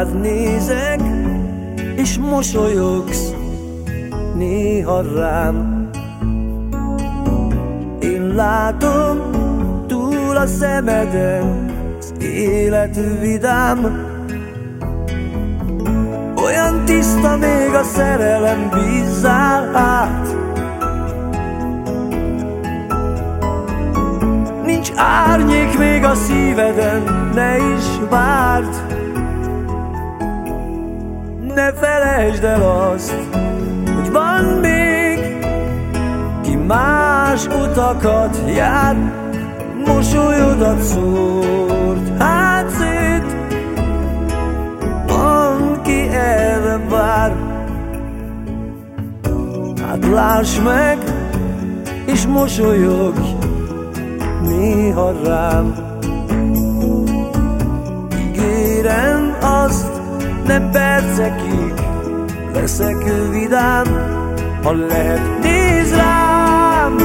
Rád nézek, és mosolyogsz néha rám. Én látom túl a szemeden, az élet vidám, olyan tiszta még a szerelem, bízzál át. Nincs árnyék még a szíveden, ne is várd Ne felejtsd el azt, hogy van még Ki más utakat jár, mosolyodat szórt Hát szét, van ki erre vár. Hát láss meg, és mosolyogj néha rám. Ígérem nem percekig leszek vidám Ha lehet, nézd rám.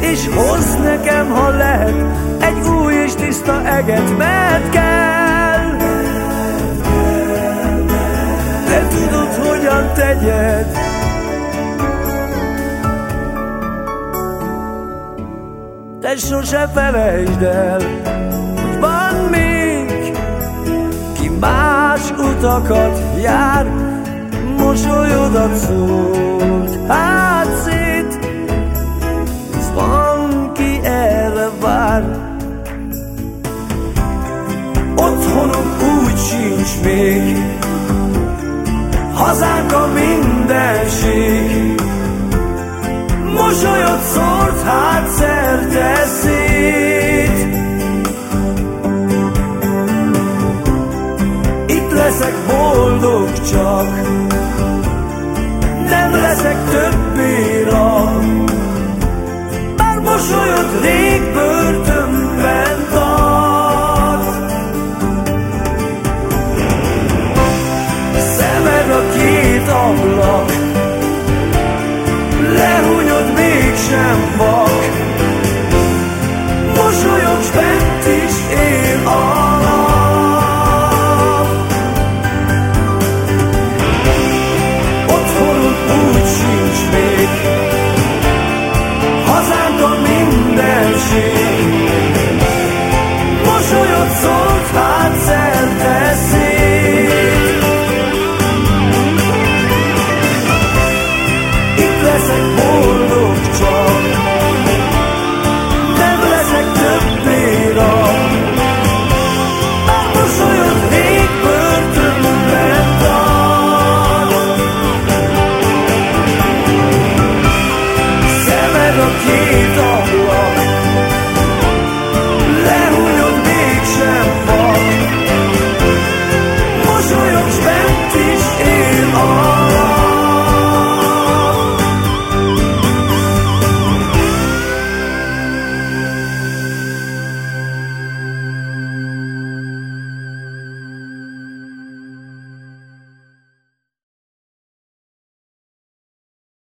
És hozz nekem, ha lehet Egy új és tiszta eget, mert kell. Te tudod, hogyan tegyed. Te sose felejtsd el, más utakat jár, mosolyodat szólt, hát szét, van, ki erre vár. Otthonunk úgy sincs még, hazánk a mindenség, leszek boldog csak, nem leszek többé rab. Bár mosolyod rég börtönben tart. Szemed a két ablak,